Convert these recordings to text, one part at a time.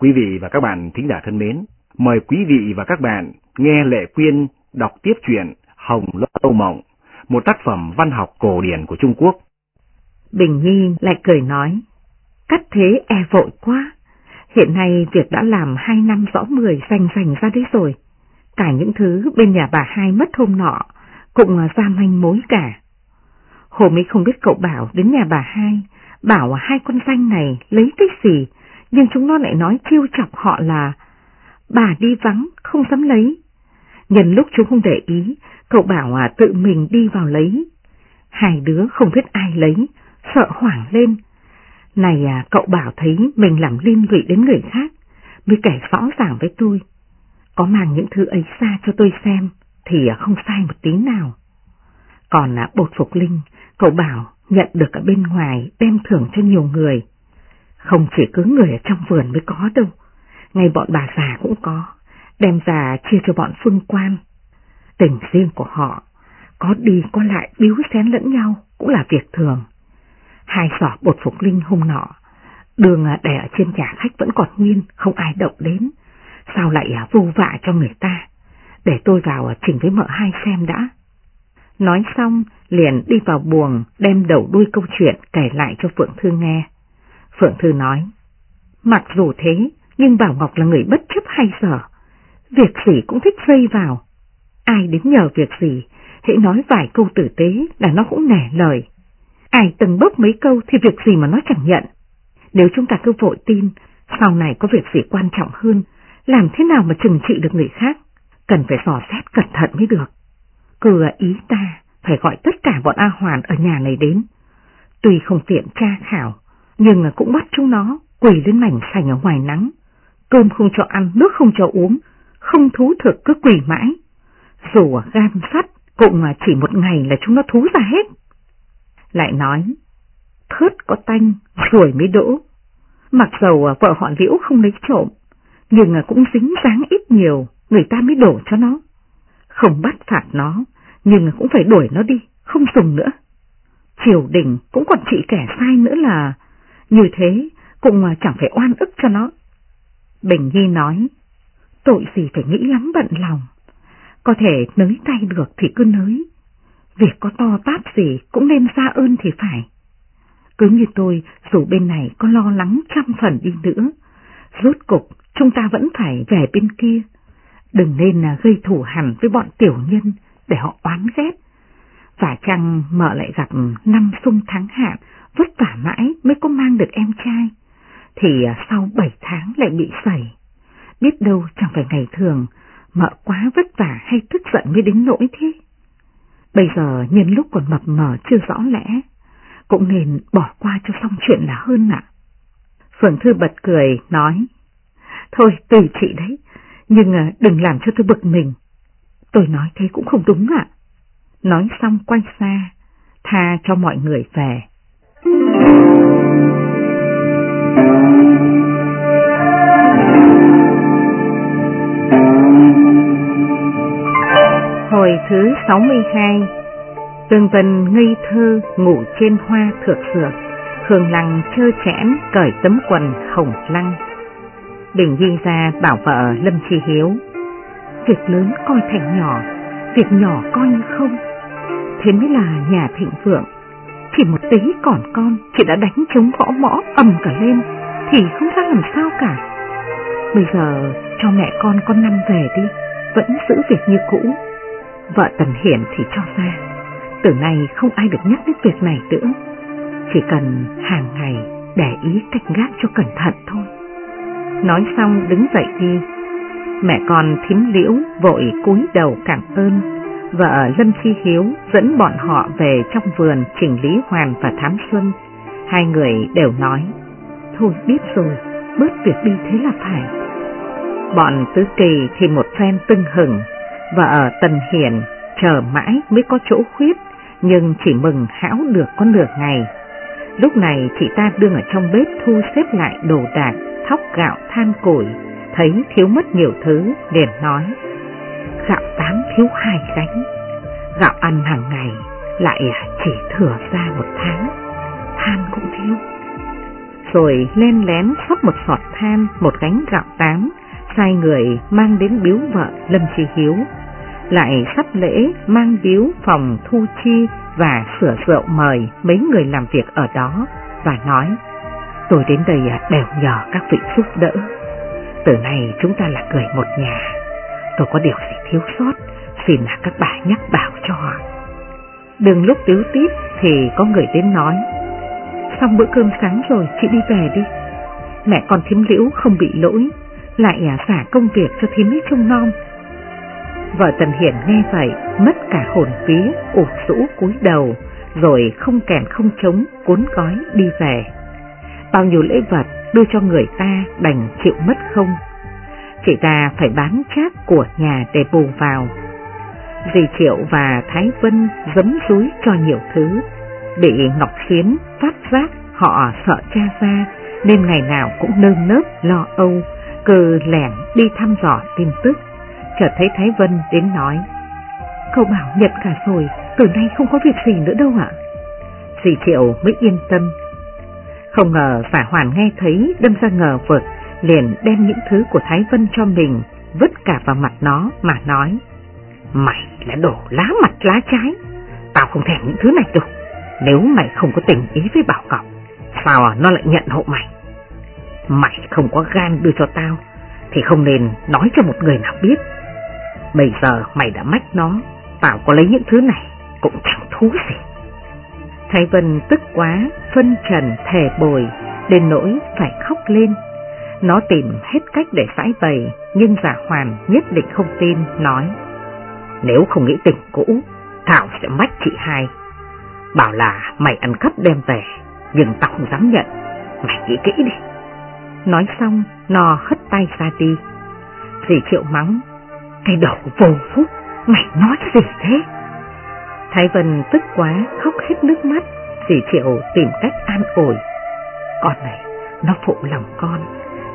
Quý vị và các bạn thính giả thân mến, mời quý vị và các bạn nghe Lệ Quyên đọc tiếp truyện Hồng Lâu Mộng, một tác phẩm văn học cổ điển của Trung Quốc. Bình Nhi lại cười nói, cắt thế e vội quá, hiện nay việc đã làm hai năm rõ mười rành rành ra đấy rồi, cả những thứ bên nhà bà hai mất hôm nọ cũng ra manh mối cả. Hôm ấy không biết cậu bảo đến nhà bà hai, bảo hai con danh này lấy cái gì, nhưng chúng nó lại nói chiêu chọc họ là bà đi vắng, không dám lấy. Nhân lúc chúng không để ý, cậu bảo à tự mình đi vào lấy. Hai đứa không biết ai lấy, sợ hoảng lên. Này à, cậu bảo thấy mình làm liên lụy đến người khác, mới kể rõ ràng với tôi. Có mang những thứ ấy ra cho tôi xem, thì à, không sai một tí nào. Còn à, bột phục linh, cậu bảo nhận được ở bên ngoài đem thưởng cho nhiều người. Không chỉ cứ người ở trong vườn mới có đâu, ngay bọn bà già cũng có, đem già chia cho bọn phương quan. Tình riêng của họ, có đi có lại biếu xén lẫn nhau cũng là việc thường. Hai sỏ bột phục linh hôm nọ, đường à, đẻ ở trên nhà khách vẫn còn nguyên, không ai động đến. Sao lại à, vô vạ cho người ta? Để tôi vào à, chỉnh với mợ hai xem đã. Nói xong, liền đi vào buồng, đem đầu đuôi câu chuyện kể lại cho Phượng Thư nghe. Phượng Thư nói, mặc dù thế, nhưng Bảo Ngọc là người bất chấp hay giờ, việc gì cũng thích dây vào. Ai đến nhờ việc gì, hãy nói vài câu tử tế là nó cũng nẻ lời. Ai từng bốc mấy câu thì việc gì mà nó chẳng nhận. Nếu chúng ta cứ vội tin, sau này có việc gì quan trọng hơn, làm thế nào mà trừng trị được người khác, cần phải dò xét cẩn thận mới được. Cứ ý ta phải gọi tất cả bọn A Hoàn ở nhà này đến. Tuy không tiện tra khảo, nhưng cũng bắt chúng nó quỳ lên mảnh sành ở ngoài nắng. Cơm không cho ăn, nước không cho uống, không thú thực cứ quỳ mãi. Dù gan sắt cũng chỉ một ngày là chúng nó thú ra hết. Lại nói, thớt có tanh rồi mới đỗ. Mặc dầu à, vợ họ liễu không lấy trộm, nhưng à, cũng dính dáng ít nhiều, người ta mới đổ cho nó. Không bắt phạt nó, nhưng à, cũng phải đuổi nó đi, không dùng nữa. Triều đình cũng còn trị kẻ sai nữa là, như thế cũng chẳng phải oan ức cho nó. Bình Nhi nói, tội gì phải nghĩ lắm bận lòng, có thể nới tay được thì cứ nới, việc có to tát gì cũng nên ra ơn thì phải. Cứ như tôi, dù bên này có lo lắng trăm phần đi nữa, rốt cục chúng ta vẫn phải về bên kia. Đừng nên à, gây thủ hẳn với bọn tiểu nhân để họ oán ghét. Và chăng mở lại gặp năm sung thắng hạn, vất vả mãi mới có mang được em trai, thì à, sau bảy tháng lại bị sẩy. Biết đâu chẳng phải ngày thường, mợ quá vất vả hay tức giận mới đến nỗi thế. Bây giờ nhân lúc còn mập mờ chưa rõ lẽ, cũng nên bỏ qua cho xong chuyện là hơn ạ. Phượng Thư bật cười, nói, Thôi tùy chị đấy, nhưng à, đừng làm cho tôi bực mình. Tôi nói thế cũng không đúng ạ. Nói xong quay xa, tha cho mọi người về. Hồi thứ 62 Tương tình ngây thơ ngủ trên hoa thược dược, khương Lăng chơ chẽn cởi tấm quần hồng lăng. Bình Di ra bảo vợ Lâm Chi Hiếu Việc lớn coi thành nhỏ, việc nhỏ coi như không. Thế mới là nhà thịnh vượng. Chỉ một tí còn con, chị đã đánh trống gõ mõ ầm cả lên, thì không ra làm sao cả. Bây giờ cho mẹ con con năm về đi, vẫn giữ việc như cũ. Vợ Tần Hiển thì cho ra, từ nay không ai được nhắc đến việc này nữa. Chỉ cần hàng ngày để ý canh gác cho cẩn thận thôi. Nói xong đứng dậy đi, Mẹ con thím liễu vội cúi đầu cảm ơn. Vợ Lâm Chi Hiếu dẫn bọn họ về trong vườn chỉnh lý hoàn và thám xuân. Hai người đều nói, thôi biết rồi, bớt việc đi thế là phải. Bọn tứ kỳ thì một phen tưng hừng, vợ Tần Hiển chờ mãi mới có chỗ khuyết, nhưng chỉ mừng hão được có nửa ngày. Lúc này chị ta đương ở trong bếp thu xếp lại đồ đạc, thóc gạo than củi, thấy thiếu mất nhiều thứ, liền nói, gạo ta thiếu hai gánh, gạo ăn hàng ngày lại chỉ thừa ra một tháng, than cũng thiếu. rồi len lén xót một sọt than, một gánh gạo tám, sai người mang đến biếu vợ Lâm Chi Hiếu. Lại sắp lễ mang biếu phòng thu chi và sửa rượu mời mấy người làm việc ở đó và nói Tôi đến đây đều nhờ các vị giúp đỡ. Từ nay chúng ta là người một nhà. Tôi có điều gì thiếu sót, xin là các bà nhắc bảo cho. Đừng lúc tiếu tiếp thì có người đến nói Xong bữa cơm sáng rồi chị đi về đi. Mẹ con thím liễu không bị lỗi Lại à, xả công việc cho thím ấy trông non. Vợ Tần Hiển nghe vậy Mất cả hồn phí, ụt rũ cúi đầu Rồi không kèm không chống Cuốn gói đi về. Bao nhiêu lễ vật đưa cho người ta Đành chịu mất không? Chị ta phải bán chát của nhà để bù vào Dì Triệu và Thái Vân dấm dúi cho nhiều thứ Bị Ngọc Khiến phát giác họ sợ cha ra nên ngày nào cũng nơm nớp lo âu, cờ lẻn đi thăm dò tin tức. Chợt thấy Thái Vân đến nói, cậu bảo nhận cả rồi, từ nay không có việc gì nữa đâu ạ. Dì Triệu mới yên tâm. Không ngờ Phả hoàn nghe thấy đâm ra ngờ vực, liền đem những thứ của Thái Vân cho mình, vứt cả vào mặt nó mà nói. Mày là đổ lá mặt lá trái, tao không thèm những thứ này đâu. Nếu mày không có tình ý với Bảo Ngọc, sao à, nó lại nhận hộ mày? Mày không có gan đưa cho tao, thì không nên nói cho một người nào biết. Bây giờ mày đã mách nó, tao có lấy những thứ này cũng chẳng thú gì. Thái Vân tức quá, phân trần thề bồi, đến nỗi phải khóc lên. Nó tìm hết cách để giải bày, nhưng giả hoàn nhất định không tin, nói. Nếu không nghĩ tình cũ, Thảo sẽ mách chị hai Bảo là mày ăn cắp đem về, nhưng tao không dám nhận, mày nghĩ kỹ đi. Nói xong, nó hất tay ra đi. Dì Triệu mắng, cái đầu vô phúc, mày nói cái gì thế? Thái Vân tức quá, khóc hết nước mắt, dì Triệu tìm cách an ủi. Con này, nó phụ lòng con,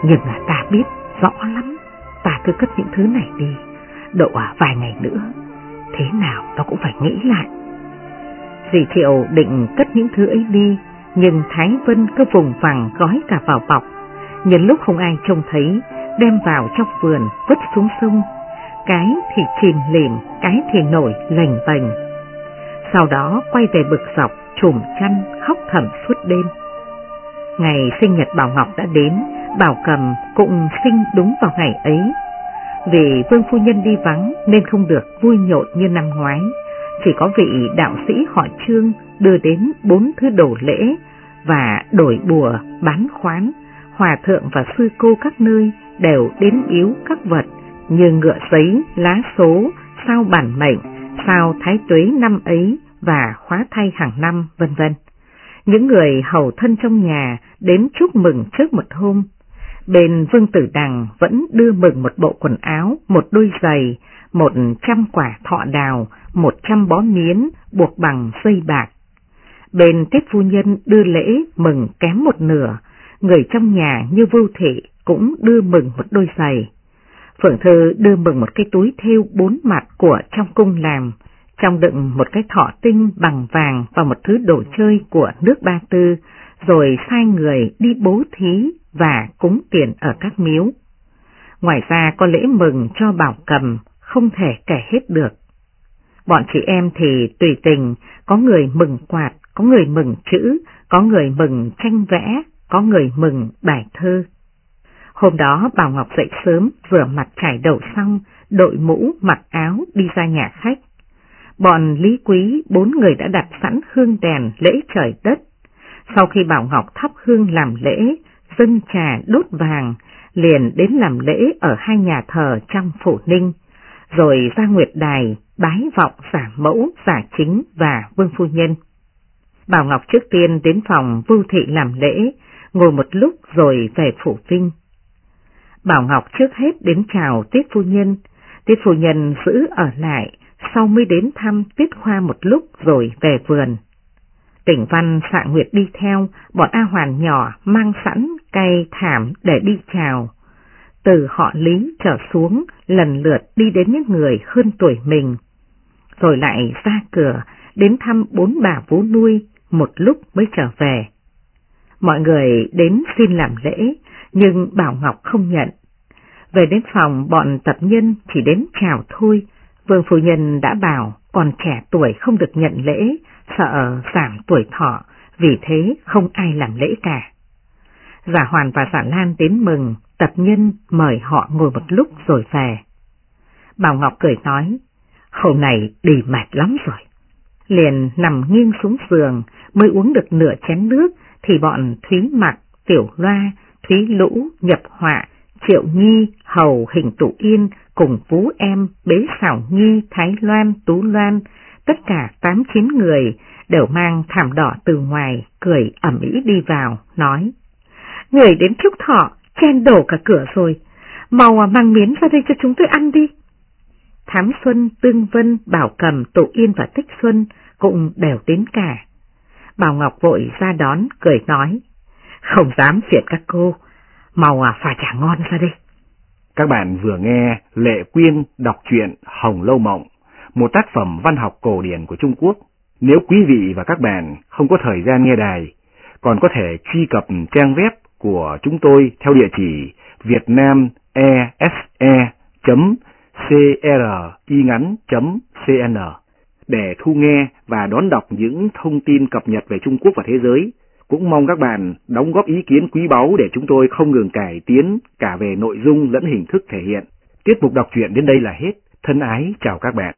nhưng là ta biết rõ lắm, ta cứ cất những thứ này đi, độ à, vài ngày nữa, thế nào nó cũng phải nghĩ lại. Dì Thiệu định cất những thứ ấy đi, nhưng Thái Vân cứ vùng vằng gói cả vào bọc. Nhân lúc không ai trông thấy, đem vào trong vườn vứt xuống sông. Cái thì chìm lìm, cái thì nổi lành bành Sau đó quay về bực dọc, trùm chăn, khóc thầm suốt đêm. Ngày sinh nhật Bảo Ngọc đã đến, Bảo Cầm cũng sinh đúng vào ngày ấy. Vì Vương Phu Nhân đi vắng nên không được vui nhộn như năm ngoái chỉ có vị đạo sĩ họ Trương đưa đến bốn thứ đồ lễ và đổi bùa, bán khoán, hòa thượng và sư cô các nơi đều đến yếu các vật như ngựa giấy, lá số, sao bản mệnh, sao thái tuế năm ấy và khóa thay hàng năm, vân vân. Những người hầu thân trong nhà đến chúc mừng trước một hôm. Bên Vương Tử Đằng vẫn đưa mừng một bộ quần áo, một đôi giày, một trăm quả thọ đào, một trăm bó miến buộc bằng dây bạc. Bên Tết Phu Nhân đưa lễ mừng kém một nửa, người trong nhà như Vưu Thị cũng đưa mừng một đôi giày. Phượng Thư đưa mừng một cái túi thêu bốn mặt của trong cung làm, trong đựng một cái thọ tinh bằng vàng và một thứ đồ chơi của nước Ba Tư, rồi sai người đi bố thí và cúng tiền ở các miếu. Ngoài ra có lễ mừng cho Bảo Cầm, không thể kể hết được. Bọn chị em thì tùy tình, có người mừng quạt, có người mừng chữ, có người mừng tranh vẽ, có người mừng bài thơ. Hôm đó Bảo Ngọc dậy sớm, rửa mặt trải đầu xong, đội mũ, mặc áo, đi ra nhà khách. Bọn Lý Quý, bốn người đã đặt sẵn hương đèn lễ trời đất. Sau khi Bảo Ngọc thắp hương làm lễ, dâng trà đốt vàng, liền đến làm lễ ở hai nhà thờ trong phủ ninh, rồi ra Nguyệt Đài bái vọng giả mẫu, giả chính và vương phu nhân. Bảo Ngọc trước tiên đến phòng Vưu Thị làm lễ, ngồi một lúc rồi về phủ vinh. Bảo Ngọc trước hết đến chào Tiết Phu Nhân, Tiết Phu Nhân giữ ở lại, sau mới đến thăm Tiết Khoa một lúc rồi về vườn. Tỉnh Văn xạ Nguyệt đi theo, bọn A Hoàn nhỏ mang sẵn cây thảm để đi chào từ họ Lý trở xuống lần lượt đi đến những người hơn tuổi mình, rồi lại ra cửa đến thăm bốn bà vú nuôi một lúc mới trở về. Mọi người đến xin làm lễ, nhưng Bảo Ngọc không nhận. Về đến phòng bọn tập nhân chỉ đến chào thôi, Vương Phu Nhân đã bảo còn trẻ tuổi không được nhận lễ, sợ giảm tuổi thọ, vì thế không ai làm lễ cả. Giả Hoàn và Giả Lan đến mừng, tập nhân mời họ ngồi một lúc rồi về. Bảo Ngọc cười nói, hôm nay đi mệt lắm rồi. Liền nằm nghiêng xuống giường, mới uống được nửa chén nước, thì bọn Thúy Mặc, Tiểu Loa, Thúy Lũ, Nhập Họa, Triệu Nhi, Hầu Hình Tụ Yên cùng Phú Em, Bế Sảo Nhi, Thái Loan, Tú Loan, tất cả tám chín người đều mang thảm đỏ từ ngoài, cười ẩm ý đi vào, nói. Người đến chúc thọ, chen đổ cả cửa rồi, mau à, mang miến ra đây cho chúng tôi ăn đi. Thám Xuân, Tương Vân, Bảo Cầm, Tụ Yên và Tích Xuân cũng đều đến cả. Bảo Ngọc vội ra đón, cười nói, không dám phiền các cô, mau à phải trả ngon ra đây. Các bạn vừa nghe Lệ Quyên đọc truyện Hồng Lâu Mộng, một tác phẩm văn học cổ điển của Trung Quốc. Nếu quý vị và các bạn không có thời gian nghe đài, còn có thể truy cập trang web của chúng tôi theo địa chỉ vietnamese.cringắn.cn để thu nghe và đón đọc những thông tin cập nhật về Trung Quốc và thế giới. Cũng mong các bạn đóng góp ý kiến quý báu để chúng tôi không ngừng cải tiến cả về nội dung lẫn hình thức thể hiện. Tiết mục đọc truyện đến đây là hết. Thân ái chào các bạn.